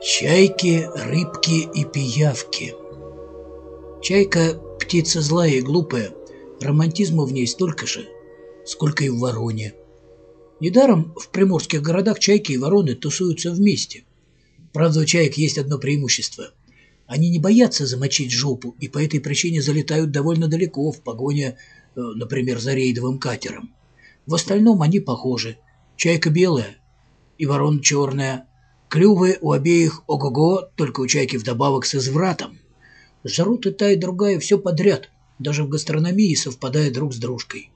Чайки, рыбки и пиявки. Чайка – птица злая и глупая. Романтизма в ней столько же, сколько и в вороне. Недаром в приморских городах чайки и вороны тусуются вместе. Правда, у чаек есть одно преимущество. Они не боятся замочить жопу и по этой причине залетают довольно далеко в погоне, например, за рейдовым катером. В остальном они похожи. Чайка белая и ворона черная – Клювы у обеих ого-го, только у чайки вдобавок с извратом. Жрут и та, и другая все подряд, даже в гастрономии совпадая друг с дружкой.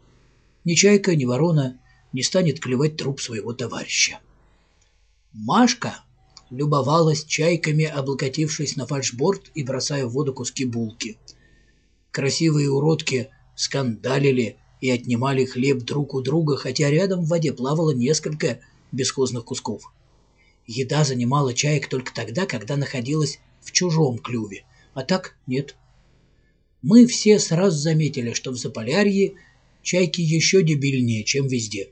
Ни чайка, ни ворона не станет клевать труп своего товарища. Машка любовалась чайками, облокотившись на фальшборд и бросая в воду куски булки. Красивые уродки скандалили и отнимали хлеб друг у друга, хотя рядом в воде плавало несколько бесхозных кусков. Еда занимала чаек только тогда, когда находилась в чужом клюве, а так нет. Мы все сразу заметили, что в Заполярье чайки еще дебильнее, чем везде.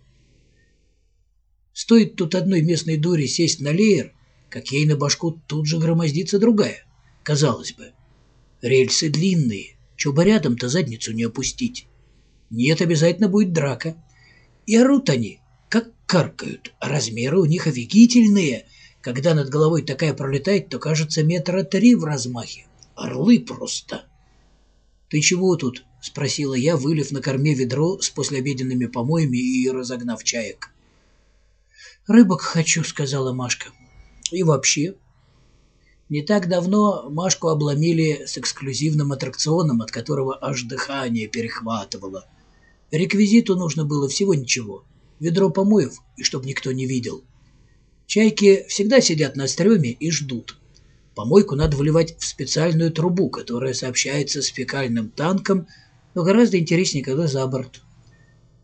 Стоит тут одной местной дуре сесть на леер, как ей на башку тут же громоздится другая. Казалось бы, рельсы длинные, чего бы рядом-то задницу не опустить. Нет, обязательно будет драка. И орут они, как каркают, а размеры у них офигительные. Когда над головой такая пролетает, то кажется метра три в размахе. Орлы просто. «Ты чего тут?» — спросила я, вылив на корме ведро с послеобеденными помоями и разогнав чаек. «Рыбок хочу», — сказала Машка. «И вообще». Не так давно Машку обломили с эксклюзивным аттракционом, от которого аж дыхание перехватывало. Реквизиту нужно было всего ничего ведро помоев, и чтоб никто не видел. Чайки всегда сидят на стреме и ждут. Помойку надо вливать в специальную трубу, которая сообщается с фекальным танком, но гораздо интереснее, когда за борт.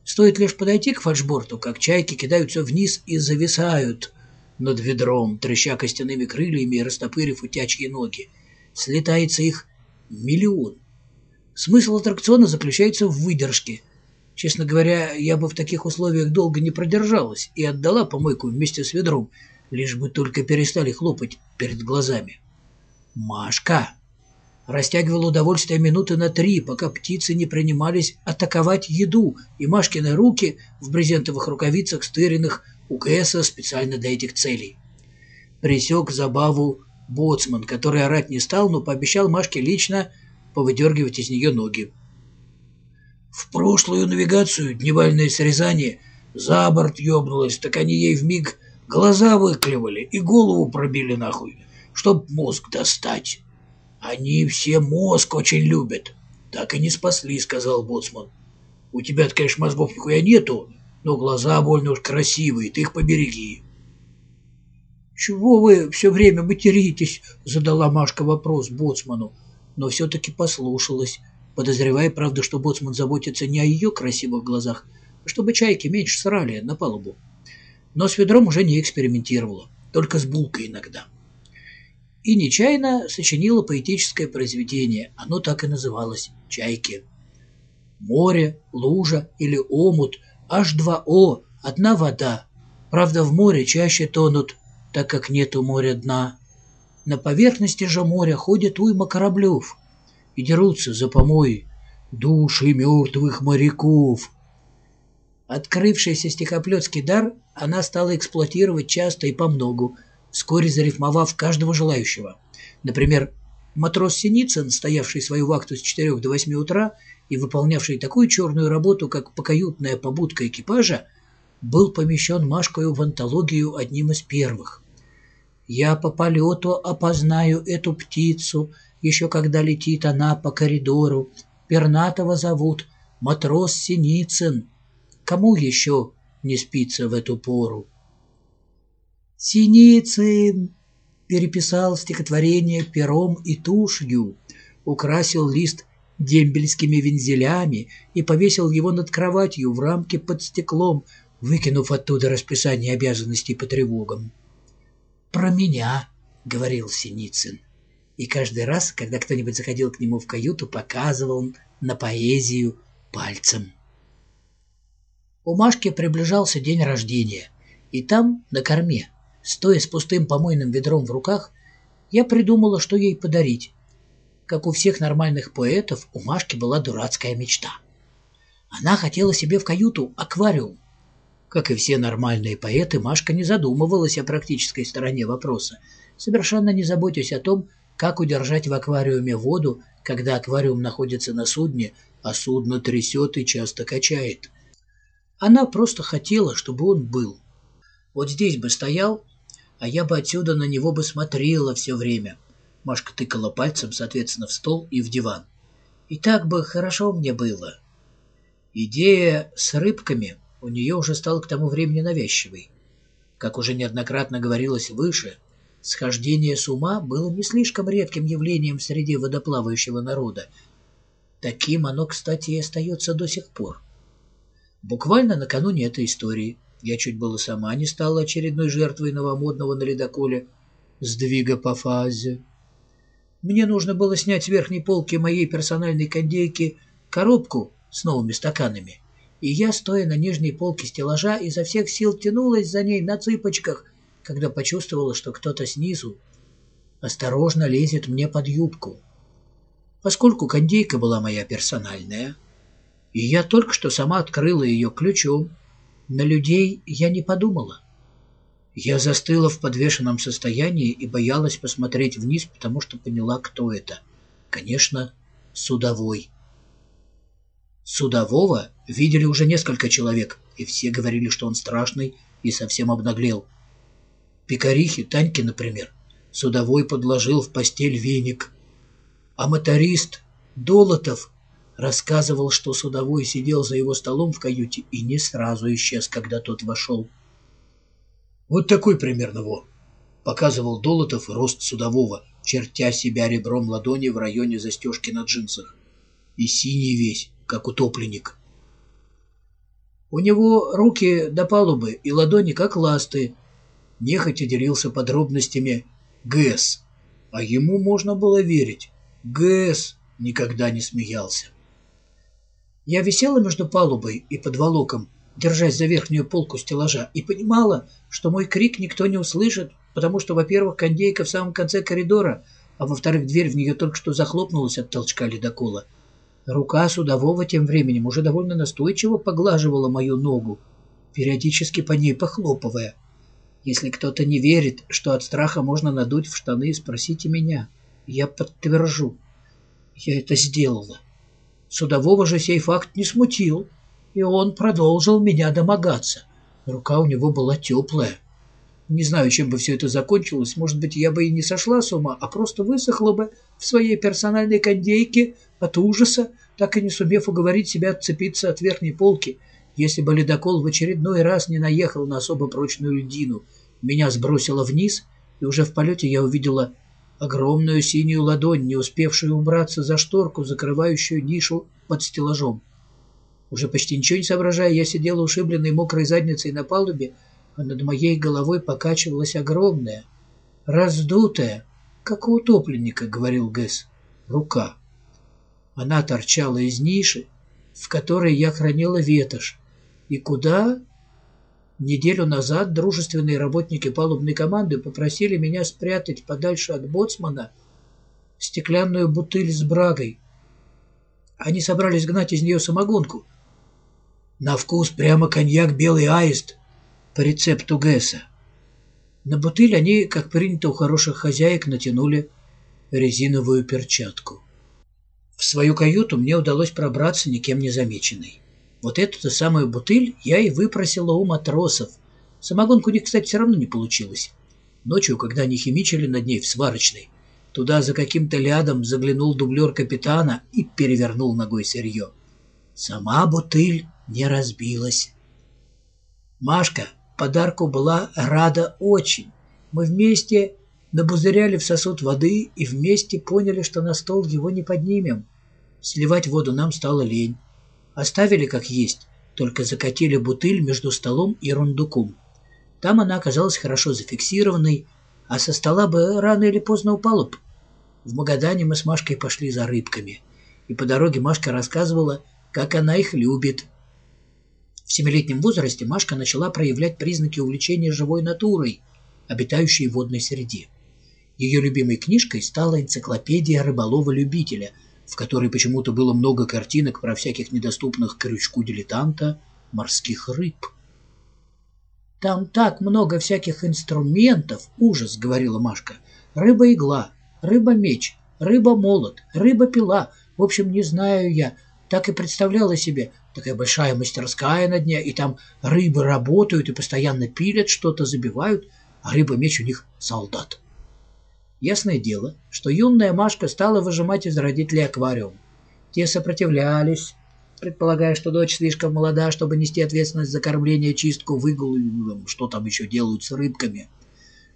Стоит лишь подойти к фальшборту, как чайки кидаются вниз и зависают над ведром, треща костяными крыльями и растопырив утячьи ноги. Слетается их миллион. Смысл аттракциона заключается в выдержке. Честно говоря, я бы в таких условиях долго не продержалась и отдала помойку вместе с ведром, лишь бы только перестали хлопать перед глазами. Машка растягивала удовольствие минуты на три, пока птицы не принимались атаковать еду, и Машкины руки в брезентовых рукавицах, стыренных у КСа специально для этих целей. Присек забаву боцман, который орать не стал, но пообещал Машке лично повыдергивать из нее ноги. В прошлую навигацию дневальное срезание за борт ёбнулось, так они ей вмиг глаза выклевали и голову пробили нахуй, чтоб мозг достать. Они все мозг очень любят. Так и не спасли, сказал боцман. У тебя-то, конечно, мозгов нихуя нету, но глаза больно уж красивые, ты их побереги. «Чего вы все время материтесь?» — задала Машка вопрос боцману, но все-таки послушалась, подозревая, правда, что боцман заботится не о ее красивых глазах, а чтобы чайки меньше срали на палубу. Но с ведром уже не экспериментировала, только с булкой иногда. И нечаянно сочинила поэтическое произведение, оно так и называлось «Чайки». Море, лужа или омут, аж два О, одна вода. Правда, в море чаще тонут, так как нету моря дна. На поверхности же моря ходит уйма кораблев — и дерутся за помои души мертвых моряков. Открывшийся стихоплетский дар она стала эксплуатировать часто и помногу, вскоре зарифмовав каждого желающего. Например, матрос Синицын, стоявший свою вахту с 4 до 8 утра и выполнявший такую черную работу, как покаютная побудка экипажа, был помещен Машкою в антологию одним из первых. «Я по полету опознаю эту птицу», еще когда летит она по коридору. Пернатого зовут матрос Синицын. Кому еще не спится в эту пору? Синицын переписал стихотворение пером и тушью, украсил лист дембельскими вензелями и повесил его над кроватью в рамке под стеклом, выкинув оттуда расписание обязанностей по тревогам. «Про меня», — говорил Синицын и каждый раз, когда кто-нибудь заходил к нему в каюту, показывал на поэзию пальцем. У Машки приближался день рождения, и там, на корме, стоя с пустым помойным ведром в руках, я придумала, что ей подарить. Как у всех нормальных поэтов, у Машки была дурацкая мечта. Она хотела себе в каюту аквариум. Как и все нормальные поэты, Машка не задумывалась о практической стороне вопроса, совершенно не заботясь о том, как удержать в аквариуме воду, когда аквариум находится на судне, а судно трясет и часто качает. Она просто хотела, чтобы он был. Вот здесь бы стоял, а я бы отсюда на него бы смотрела все время. Машка тыкала пальцем, соответственно, в стол и в диван. И так бы хорошо мне было. Идея с рыбками у нее уже стала к тому времени навязчивой. Как уже неоднократно говорилось выше, Схождение с ума было не слишком редким явлением среди водоплавающего народа. Таким оно, кстати, и остается до сих пор. Буквально накануне этой истории я чуть было сама не стала очередной жертвой новомодного на ледоколе сдвига по фазе. Мне нужно было снять с верхней полки моей персональной кондейки коробку с новыми стаканами, и я, стоя на нижней полке стеллажа, изо всех сил тянулась за ней на цыпочках — когда почувствовала, что кто-то снизу осторожно лезет мне под юбку. Поскольку кондейка была моя персональная, и я только что сама открыла ее ключом, на людей я не подумала. Я застыла в подвешенном состоянии и боялась посмотреть вниз, потому что поняла, кто это. Конечно, судовой. Судового видели уже несколько человек, и все говорили, что он страшный и совсем обнаглел. Пекарихе, Таньке, например, судовой подложил в постель веник. А моторист Долотов рассказывал, что судовой сидел за его столом в каюте и не сразу исчез, когда тот вошел. Вот такой примерно во. Показывал Долотов рост судового, чертя себя ребром ладони в районе застежки на джинсах. И синий весь, как утопленник. У него руки до палубы и ладони как ласты, нехотя делился подробностями ГЭС. А ему можно было верить. ГЭС никогда не смеялся. Я висела между палубой и подволоком, держась за верхнюю полку стеллажа, и понимала, что мой крик никто не услышит, потому что, во-первых, кондейка в самом конце коридора, а во-вторых, дверь в нее только что захлопнулась от толчка ледокола. Рука судового тем временем уже довольно настойчиво поглаживала мою ногу, периодически по ней похлопывая. Если кто-то не верит, что от страха можно надуть в штаны, спросите меня. Я подтвержу. Я это сделала. Судового же сей факт не смутил, и он продолжил меня домогаться. Рука у него была теплая. Не знаю, чем бы все это закончилось. Может быть, я бы и не сошла с ума, а просто высохла бы в своей персональной кондейке от ужаса, так и не сумев уговорить себя отцепиться от верхней полки — если бы ледокол в очередной раз не наехал на особо прочную льдину, меня сбросило вниз, и уже в полете я увидела огромную синюю ладонь, не успевшую убраться за шторку, закрывающую нишу под стеллажом. Уже почти ничего не соображая, я сидела ушибленной мокрой задницей на палубе, а над моей головой покачивалась огромная, раздутая, как у утопленника, говорил Гэс, рука. Она торчала из ниши, в которой я хранила ветошь, и куда? Неделю назад дружественные работники палубной команды попросили меня спрятать подальше от боцмана стеклянную бутыль с брагой. Они собрались гнать из нее самогонку. На вкус прямо коньяк «Белый аист» по рецепту Гэса. На бутыль они, как принято у хороших хозяек, натянули резиновую перчатку. В свою каюту мне удалось пробраться никем не замеченной. Вот эту-то самую бутыль я и выпросила у матросов. Самогонку у них, кстати, все равно не получилось. Ночью, когда они химичили над ней в сварочной, туда за каким-то лядом заглянул дублер капитана и перевернул ногой сырье. Сама бутыль не разбилась. Машка подарку была рада очень. Мы вместе набузыряли в сосуд воды и вместе поняли, что на стол его не поднимем. Сливать воду нам стало лень. Оставили как есть, только закатили бутыль между столом и рундуком. Там она оказалась хорошо зафиксированной, а со стола бы рано или поздно упала бы. В Магадане мы с Машкой пошли за рыбками, и по дороге Машка рассказывала, как она их любит. В семилетнем возрасте Машка начала проявлять признаки увлечения живой натурой, обитающей в водной среде. Ее любимой книжкой стала энциклопедия рыболова-любителя, в которой почему-то было много картинок про всяких недоступных крючку дилетанта морских рыб. «Там так много всяких инструментов, ужас!» — говорила Машка. «Рыба-игла, рыба-меч, рыба-молот, рыба-пила. В общем, не знаю я, так и представляла себе. Такая большая мастерская на дне, и там рыбы работают и постоянно пилят, что-то забивают, а рыба-меч у них солдат». Ясное дело, что юная Машка стала выжимать из родителей аквариум. Те сопротивлялись, предполагая, что дочь слишком молода, чтобы нести ответственность за кормление, чистку, выгул, что там еще делают с рыбками.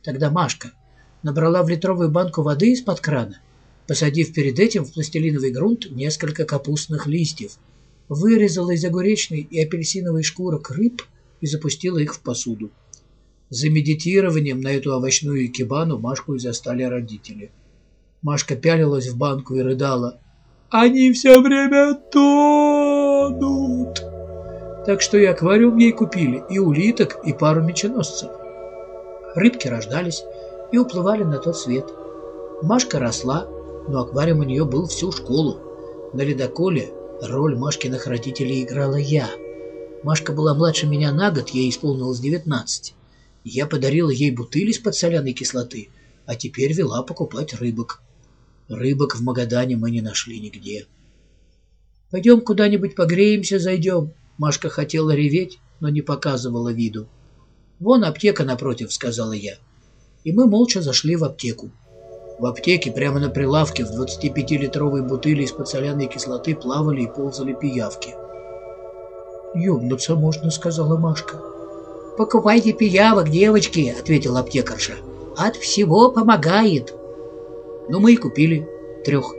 Тогда Машка набрала в литровую банку воды из-под крана, посадив перед этим в пластилиновый грунт несколько капустных листьев, вырезала из огуречной и апельсиновой шкурок рыб и запустила их в посуду. За медитированием на эту овощную кибану Машку и застали родители. Машка пялилась в банку и рыдала. «Они все время тонут!» Так что и аквариум ей купили, и улиток, и пару меченосцев. Рыбки рождались и уплывали на тот свет. Машка росла, но аквариум у нее был всю школу. На ледоколе роль Машкиных родителей играла я. Машка была младше меня на год, ей исполнилось девятнадцать. Я подарила ей бутыль из-под соляной кислоты, а теперь вела покупать рыбок. Рыбок в Магадане мы не нашли нигде. «Пойдем куда-нибудь погреемся, зайдем». Машка хотела реветь, но не показывала виду. «Вон аптека напротив», — сказала я. И мы молча зашли в аптеку. В аптеке прямо на прилавке в 25-литровой бутыли из-под соляной кислоты плавали и ползали пиявки. «Ёбнуться можно», — сказала Машка. «Покупайте пиявок, девочки», — ответил аптекарша. «От всего помогает». Ну, мы и купили трех.